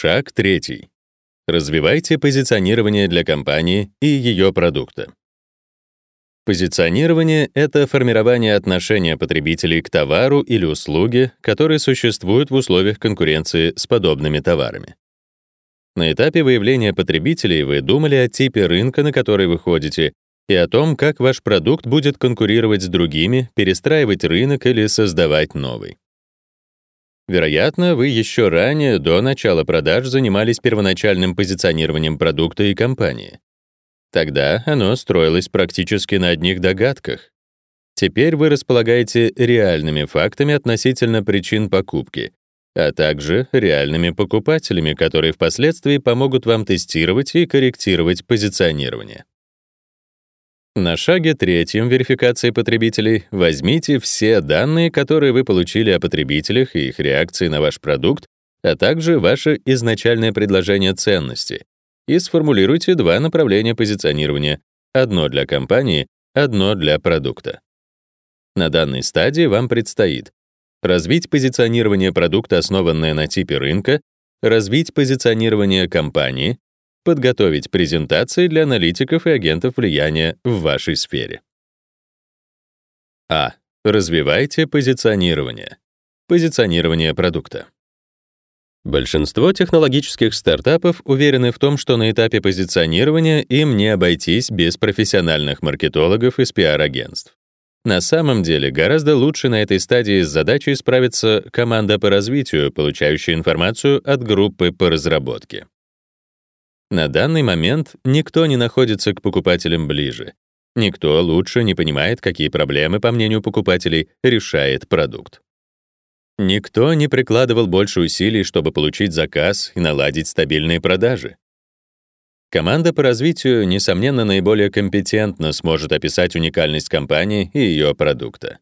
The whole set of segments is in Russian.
Шаг третий. Развивайте позиционирование для компании и ее продукта. Позиционирование — это формирование отношения потребителей к товару или услуге, которые существуют в условиях конкуренции с подобными товарами. На этапе выявления потребителей вы думали о типе рынка, на который вы ходите, и о том, как ваш продукт будет конкурировать с другими, перестраивать рынок или создавать новый. Вероятно, вы еще ранее, до начала продаж, занимались первоначальным позиционированием продукта и компании. Тогда оно строилось практически на одних догадках. Теперь вы располагаете реальными фактами относительно причин покупки, а также реальными покупателями, которые впоследствии помогут вам тестировать и корректировать позиционирование. На шаге третьем верификации потребителей возьмите все данные, которые вы получили о потребителях и их реакции на ваш продукт, а также ваше изначальное предложение ценности, и сформулируйте два направления позиционирования: одно для компании, одно для продукта. На данной стадии вам предстоит развить позиционирование продукта, основанное на типе рынка, развить позиционирование компании, подготовить презентации для аналитиков и агентов влияния в вашей сфере. А. Развивайте позиционирование. Позиционирование продукта. Большинство технологических стартапов уверены в том, что на этапе позиционирования им не обойтись без профессиональных маркетологов из пиар-агентств. На самом деле, гораздо лучше на этой стадии с задачей справится команда по развитию, получающая информацию от группы по разработке. На данный момент никто не находится к покупателям ближе. Никто лучше не понимает, какие проблемы, по мнению покупателей, решает продукт. Никто не прикладывал больше усилий, чтобы получить заказ и наладить стабильные продажи. Команда по развитию, несомненно, наиболее компетентно сможет описать уникальность компании и ее продукта.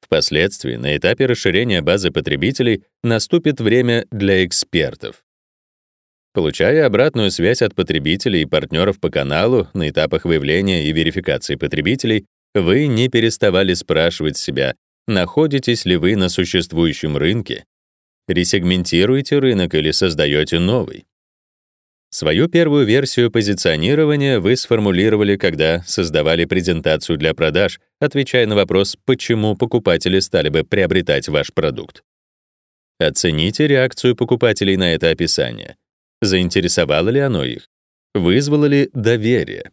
Впоследствии, на этапе расширения базы потребителей, наступит время для экспертов. Получая обратную связь от потребителей и партнеров по каналу на этапах выявления и верификации потребителей, вы не переставали спрашивать себя, находитесь ли вы на существующем рынке, ресегментируете рынок или создаете новый. Свою первую версию позиционирования вы сформулировали, когда создавали презентацию для продаж, отвечая на вопрос, почему покупатели стали бы приобретать ваш продукт. Оцените реакцию покупателей на это описание. Заинтересовало ли оно их? Вызвало ли доверие?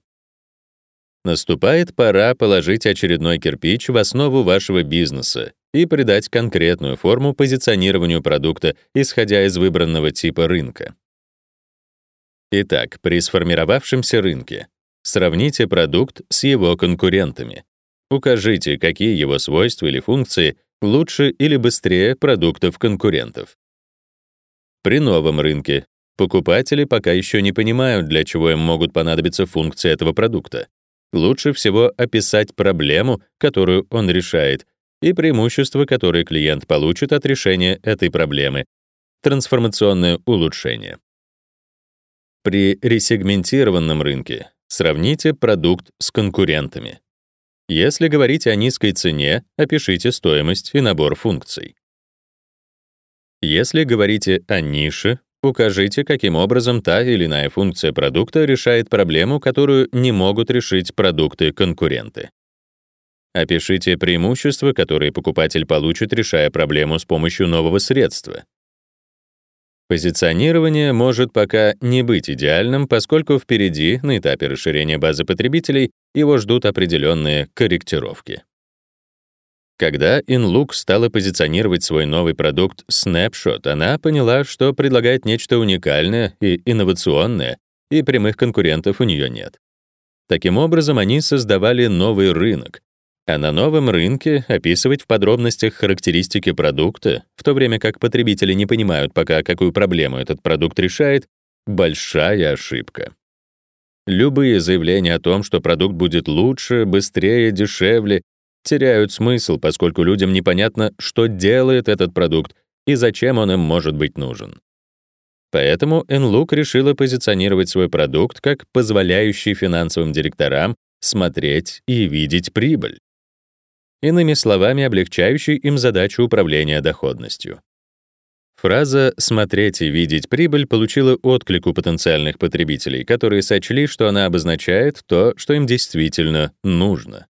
Наступает пора положить очередной кирпич в основу вашего бизнеса и придать конкретную форму позиционированию продукта, исходя из выбранного типа рынка. Итак, при сформировавшемся рынке сравните продукт с его конкурентами. Укажите, какие его свойства или функции лучше или быстрее продуктов конкурентов. При новом рынке Покупатели пока еще не понимают, для чего им могут понадобиться функции этого продукта. Лучше всего описать проблему, которую он решает, и преимущества, которые клиент получит от решения этой проблемы. Трансформационное улучшение. При ресегментированном рынке сравните продукт с конкурентами. Если говорить о низкой цене, опишите стоимость и набор функций. Если говорите о нише, Укажите, каким образом та или иная функция продукта решает проблему, которую не могут решить продукты-конкуренты. Опишите преимущества, которые покупатель получит, решая проблему с помощью нового средства. Позиционирование может пока не быть идеальным, поскольку впереди, на этапе расширения базы потребителей, его ждут определенные корректировки. Когда InLook стала позиционировать свой новый продукт Snapshot, она поняла, что предлагает нечто уникальное и инновационное, и прямых конкурентов у нее нет. Таким образом, они создавали новый рынок, а на новом рынке описывать в подробностях характеристики продукта, в то время как потребители не понимают пока, какую проблему этот продукт решает, большая ошибка. Любые заявления о том, что продукт будет лучше, быстрее, дешевле теряют смысл, поскольку людям непонятно, что делает этот продукт и зачем он им может быть нужен. Поэтому Enlook решила позиционировать свой продукт как позволяющий финансовым директорам смотреть и видеть прибыль. Иными словами, облегчающий им задачу управления доходностью. Фраза «смотреть и видеть прибыль» получила отклик у потенциальных потребителей, которые сочли, что она обозначает то, что им действительно нужно.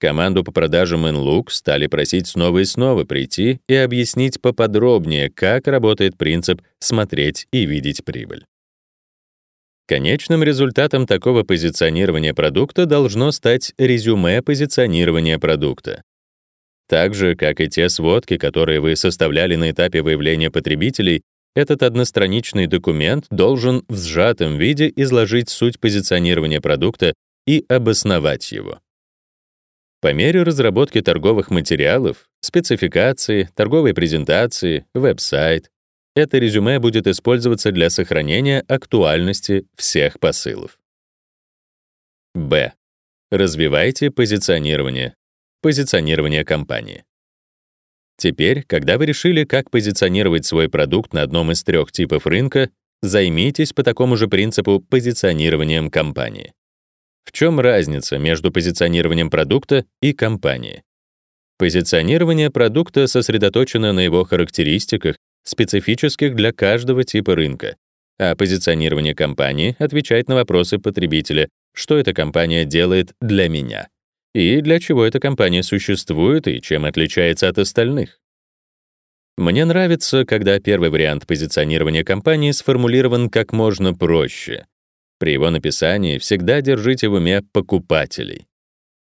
Команду по продажам InLook стали просить снова и снова прийти и объяснить поподробнее, как работает принцип «смотреть и видеть прибыль». Конечным результатом такого позиционирования продукта должно стать резюме позиционирования продукта. Так же, как и те сводки, которые вы составляли на этапе выявления потребителей, этот одностраничный документ должен в сжатом виде изложить суть позиционирования продукта и обосновать его. По мере разработки торговых материалов, спецификации, торговой презентации, веб-сайт, это резюме будет использоваться для сохранения актуальности всех посылов. Б. Развивайте позиционирование позиционирования компании. Теперь, когда вы решили, как позиционировать свой продукт на одном из трех типов рынка, займитесь по такому же принципу позиционированием компании. В чем разница между позиционированием продукта и компании? Позиционирование продукта сосредоточено на его характеристиках, специфических для каждого типа рынка, а позиционирование компании отвечает на вопросы потребителя, что эта компания делает для меня и для чего эта компания существует и чем отличается от остальных. Мне нравится, когда первый вариант позиционирования компании сформулирован как можно проще. При его написании всегда держите в уме покупателей.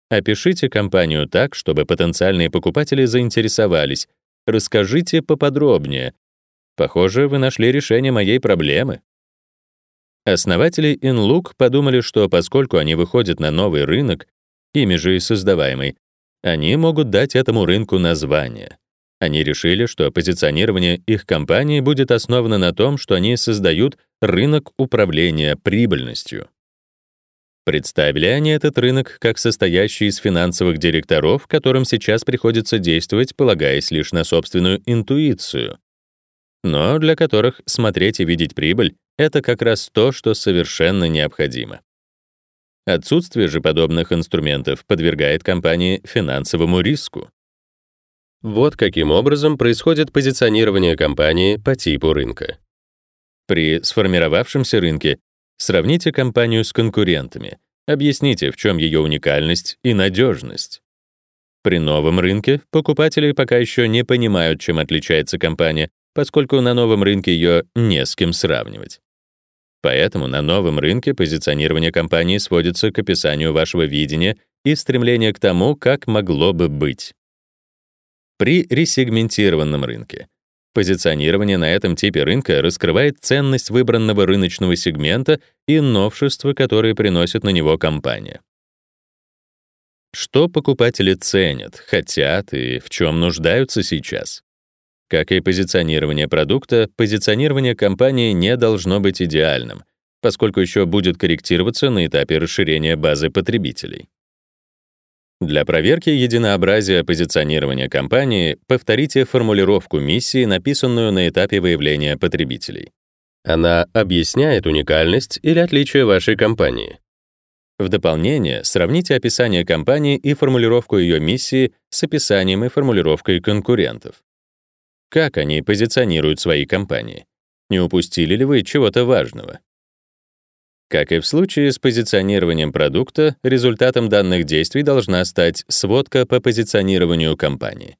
Опишите компанию так, чтобы потенциальные покупатели заинтересовались. Расскажите поподробнее. Похоже, вы нашли решение моей проблемы. Основатели InLook подумали, что поскольку они выходят на новый рынок, ими же и создаваемый, они могут дать этому рынку название. Они решили, что позиционирование их компании будет основано на том, что они создают рынок управления прибыльностью. Представили они этот рынок как состоящий из финансовых директоров, которым сейчас приходится действовать, полагаясь лишь на собственную интуицию, но для которых смотреть и видеть прибыль — это как раз то, что совершенно необходимо. Отсутствие же подобных инструментов подвергает компании финансовому риску. Вот каким образом происходит позиционирование компании по типу рынка. При сформировавшемся рынке сравните компанию с конкурентами, объясните, в чем ее уникальность и надежность. При новом рынке покупатели пока еще не понимают, чем отличается компания, поскольку на новом рынке ее не с кем сравнивать. Поэтому на новом рынке позиционирование компании сводится к описанию вашего видения и стремления к тому, как могло бы быть. При ресегментированном рынке позиционирование на этом типе рынка раскрывает ценность выбранного рыночного сегмента и новшества, которые приносит на него компания. Что покупатели ценят, хотят и в чем нуждаются сейчас? Как и позиционирование продукта, позиционирование компании не должно быть идеальным, поскольку еще будет корректироваться на этапе расширения базы потребителей. Для проверки единообразия позиционирования компании повторите формулировку миссии, написанную на этапе выявления потребителей. Она объясняет уникальность или отличие вашей компании. В дополнение сравните описание компании и формулировку ее миссии с описанием и формулировкой конкурентов. Как они позиционируют свои компании? Не упустили ли вы чего-то важного? Как и в случае с позиционированием продукта, результатом данных действий должна стать сводка по позиционированию компании.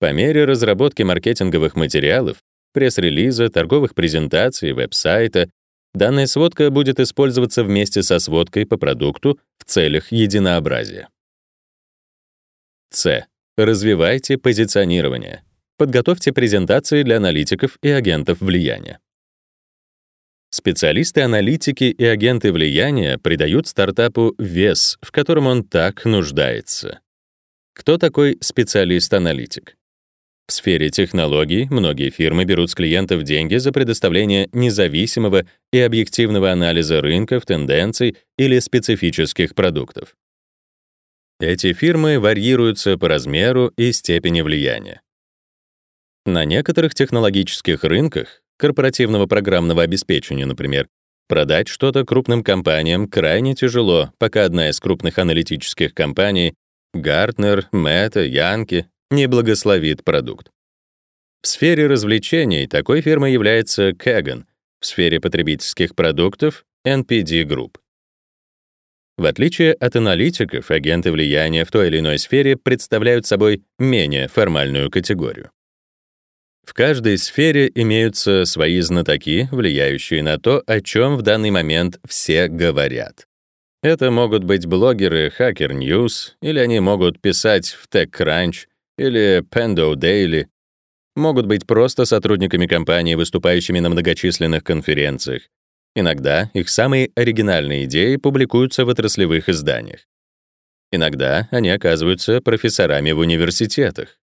По мере разработки маркетинговых материалов, пресс-релиза, торговых презентаций, веб-сайта, данная сводка будет использоваться вместе со сводкой по продукту в целях единообразия. С. Развивайте позиционирование. Подготовьте презентации для аналитиков и агентов влияния. Специалисты-аналитики и агенты влияния придают стартапу вес, в котором он так нуждается. Кто такой специалист-аналитик? В сфере технологий многие фирмы берут с клиентов деньги за предоставление независимого и объективного анализа рынков, тенденций или специфических продуктов. Эти фирмы варьируются по размеру и степени влияния. На некоторых технологических рынках, корпоративного программного обеспечения, например, продать что-то крупным компаниям крайне тяжело, пока одна из крупных аналитических компаний, Gartner, Meta, Yankee, не благословит продукт. В сфере развлечений такой фирмой является Kagan, в сфере потребительских продуктов — NPD Group. В отличие от аналитиков, агенты влияния в той или иной сфере представляют собой менее формальную категорию. В каждой сфере имеются свои знатоки, влияющие на то, о чем в данный момент все говорят. Это могут быть блогеры Hacker News, или они могут писать в TechCrunch или Pendo Daily, могут быть просто сотрудниками компании, выступающими на многочисленных конференциях, Иногда их самые оригинальные идеи публикуются в отраслевых изданиях. Иногда они оказываются профессорами в университетах.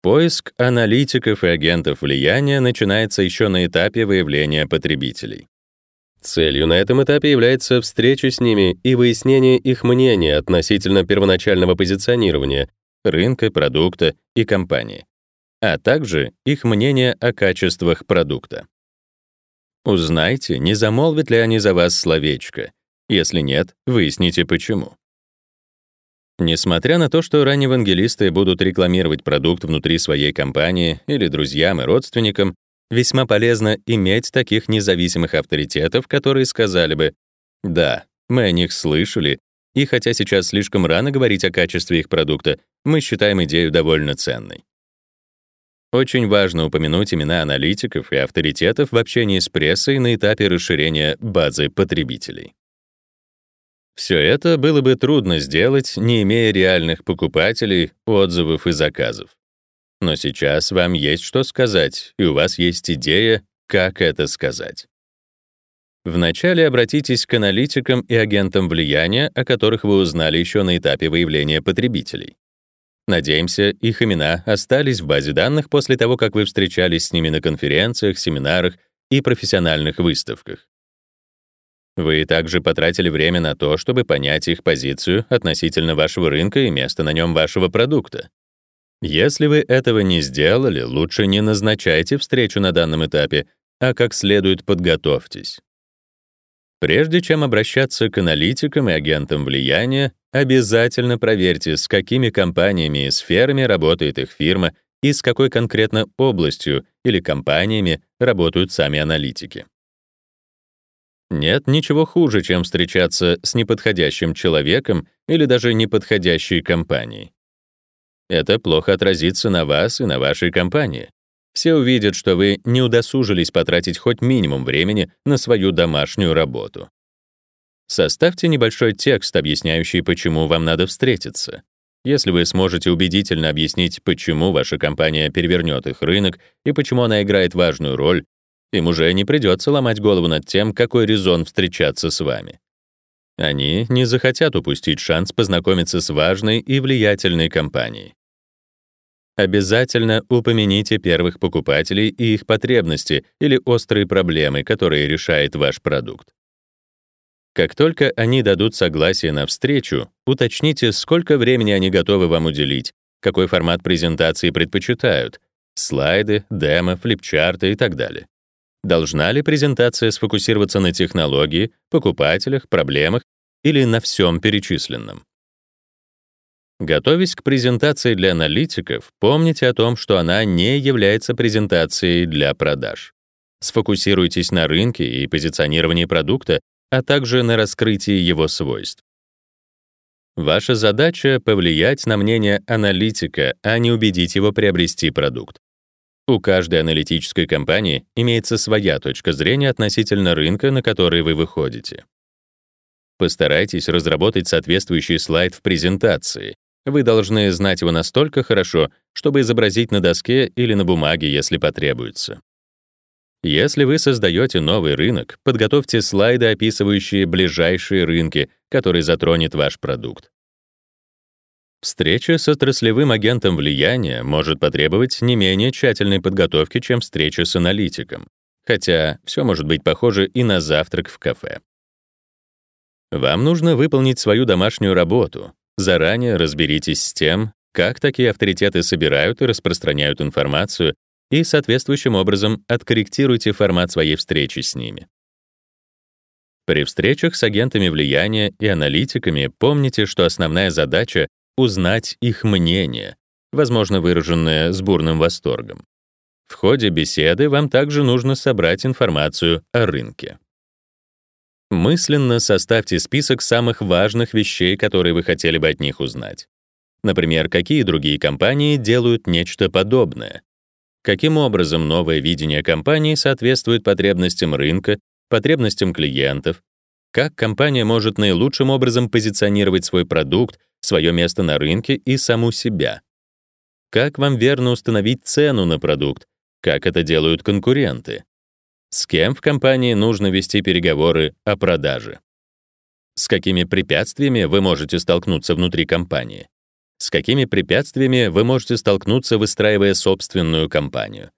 Поиск аналитиков и агентов влияния начинается еще на этапе выявления потребителей. Целью на этом этапе является встреча с ними и выяснение их мнения относительно первоначального позиционирования рынка, продукта и компании, а также их мнение о качествах продукта. Узнайте, не замолвят ли они за вас словечко. Если нет, выясните почему. Несмотря на то, что ранние евангелисты будут рекламировать продукт внутри своей компании или друзьям и родственникам, весьма полезно иметь таких независимых авторитетов, которые сказали бы «Да, мы о них слышали, и хотя сейчас слишком рано говорить о качестве их продукта, мы считаем идею довольно ценной». Очень важно упомянуть имена аналитиков и авторитетов в общении с прессой на этапе расширения базы потребителей. Все это было бы трудно сделать, не имея реальных покупателей, отзывов и заказов. Но сейчас вам есть что сказать, и у вас есть идея, как это сказать. Вначале обратитесь к аналитикам и агентам влияния, о которых вы узнали еще на этапе выявления потребителей. Надеемся, их имена остались в базе данных после того, как вы встречались с ними на конференциях, семинарах и профессиональных выставках. Вы также потратили время на то, чтобы понять их позицию относительно вашего рынка и места на нем вашего продукта. Если вы этого не сделали, лучше не назначайте встречу на данном этапе, а как следует подготовьтесь. Прежде чем обращаться к аналитикам и агентам влияния, обязательно проверьте, с какими компаниями и сферами работает их фирма и с какой конкретно областью или компаниями работают сами аналитики. Нет ничего хуже, чем встречаться с неподходящим человеком или даже неподходящей компанией. Это плохо отразится на вас и на вашей компании. Все увидят, что вы не удосужились потратить хоть минимум времени на свою домашнюю работу. Составьте небольшой текст, объясняющий, почему вам надо встретиться. Если вы сможете убедительно объяснить, почему ваша компания перевернет их рынок и почему она играет важную роль, им уже не придется ломать голову над тем, какой резон встречаться с вами. Они не захотят упустить шанс познакомиться с важной и влиятельной компанией. Обязательно упомяните первых покупателей и их потребности или острые проблемы, которые решает ваш продукт. Как только они дадут согласие на встречу, уточните, сколько времени они готовы вам уделить, какой формат презентации предпочитают — слайды, демо, флипчарты и так далее. Должна ли презентация сфокусироваться на технологии, покупателях, проблемах или на всем перечисленном? Готовясь к презентации для аналитиков, помните о том, что она не является презентацией для продаж. Сфокусируйтесь на рынке и позиционировании продукта, а также на раскрытии его свойств. Ваша задача — повлиять на мнение аналитика, а не убедить его приобрести продукт. У каждой аналитической компании имеется своя точка зрения относительно рынка, на который вы выходите. Постарайтесь разработать соответствующий слайд в презентации, вы должны знать его настолько хорошо, чтобы изобразить на доске или на бумаге, если потребуется. Если вы создаете новый рынок, подготовьте слайды, описывающие ближайшие рынки, которые затронет ваш продукт. Встреча с отраслевым агентом влияния может потребовать не менее тщательной подготовки, чем встреча с аналитиком, хотя все может быть похоже и на завтрак в кафе. Вам нужно выполнить свою домашнюю работу, Заранее разберитесь с тем, как такие авторитеты собирают и распространяют информацию, и соответствующим образом откорректируйте формат своей встречи с ними. При встречах с агентами влияния и аналитиками помните, что основная задача — узнать их мнение, возможно, выраженное с бурным восторгом. В ходе беседы вам также нужно собрать информацию о рынке. Мысленно составьте список самых важных вещей, которые вы хотели бы от них узнать. Например, какие другие компании делают нечто подобное? Каким образом новое видение компании соответствует потребностям рынка, потребностям клиентов? Как компания может наилучшим образом позиционировать свой продукт, свое место на рынке и саму себя? Как вам верно установить цену на продукт? Как это делают конкуренты? С кем в компании нужно вести переговоры о продаже? С какими препятствиями вы можете столкнуться внутри компании? С какими препятствиями вы можете столкнуться, выстраивая собственную компанию?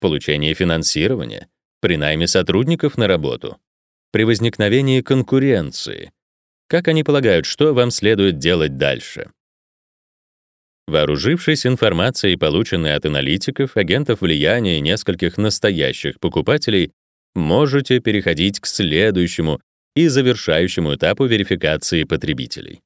Получение финансирования, при найме сотрудников на работу, при возникновении конкуренции. Как они полагают, что вам следует делать дальше? Вооружившись информацией, полученной от аналитиков, агентов влияния и нескольких настоящих покупателей, можете переходить к следующему и завершающему этапу верификации потребителей.